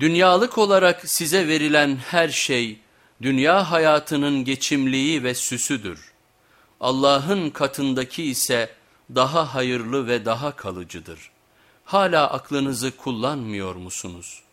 Dünyalık olarak size verilen her şey, dünya hayatının geçimliği ve süsüdür. Allah'ın katındaki ise daha hayırlı ve daha kalıcıdır. Hala aklınızı kullanmıyor musunuz?''